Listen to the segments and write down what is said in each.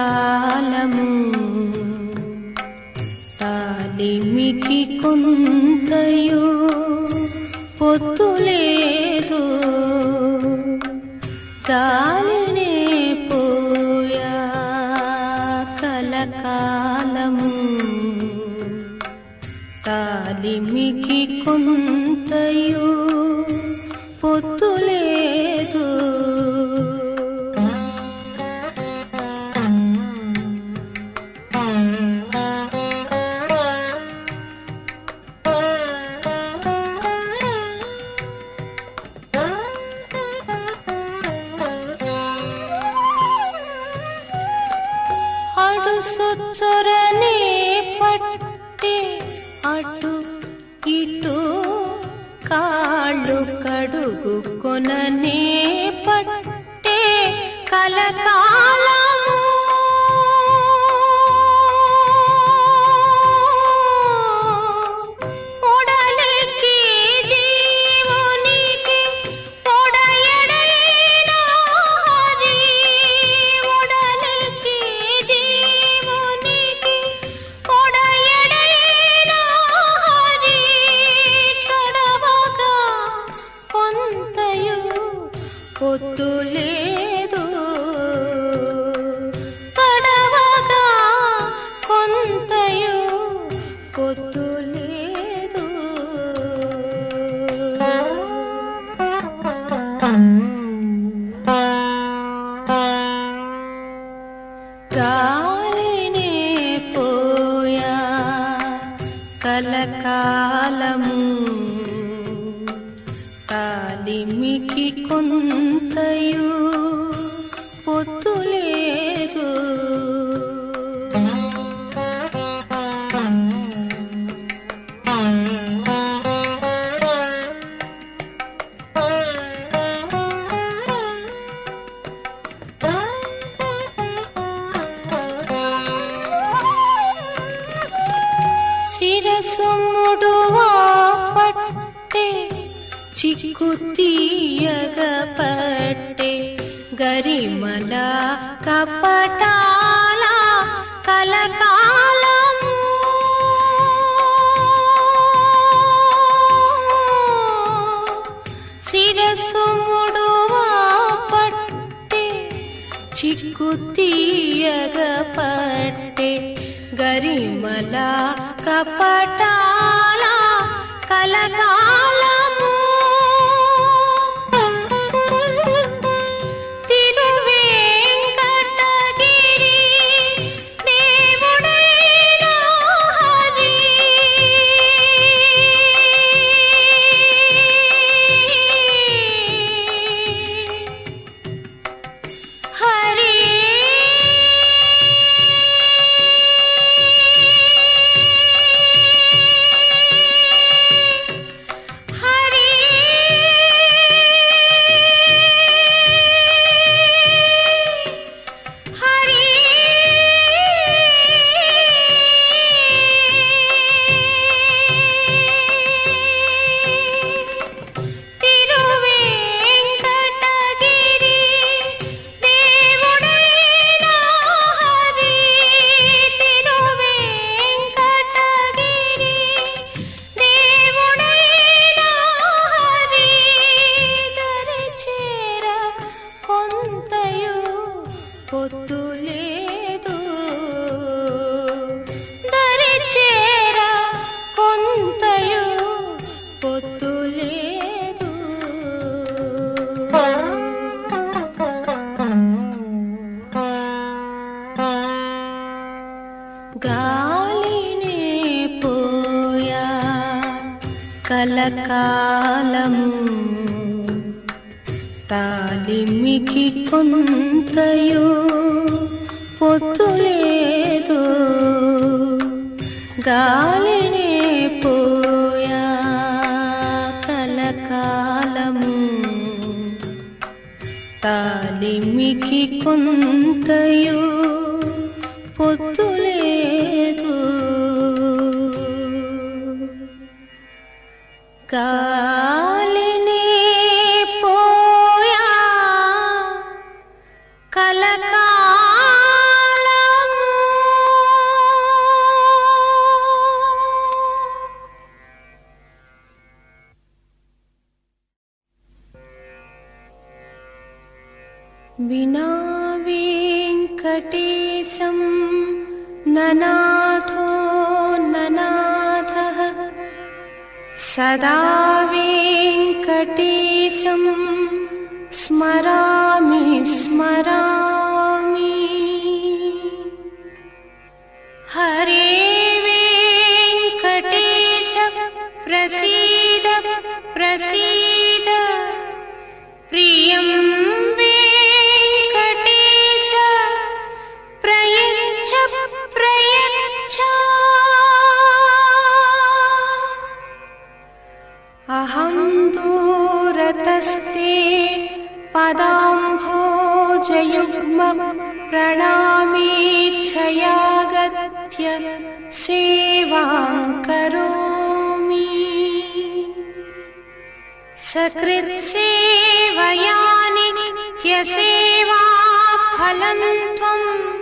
కాలము తాలిమికి కొంతయు పొత్తులేదు గాలినే పోయా కలకాలము. తాలిమికి కొంతయో కొననే పట్టే కలకాల పొత్తు గాలినే పోయా కలకాలము. తాలిమికి కొంతయూ శిరసుముడువా పట్టే చిక్కు తీయగ పట్టే గరిమల కపటాల కలకా पटे गरिमला कपटाला कलकार కలకాలము తాలిమికి కొంతయు పొత్తులేదు గాలినే పోయా కలకాలము తాలిమికి కొంతయు పొత్తు కాలినే వినా వేంకటేశం ననా सदा वेङ्कटेशं स्मरामि प्रणामेच्छयागत्य सेवां करोमि। सकृत्सेवया नित्यसेवा फलनं त्वम्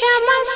Chama-se.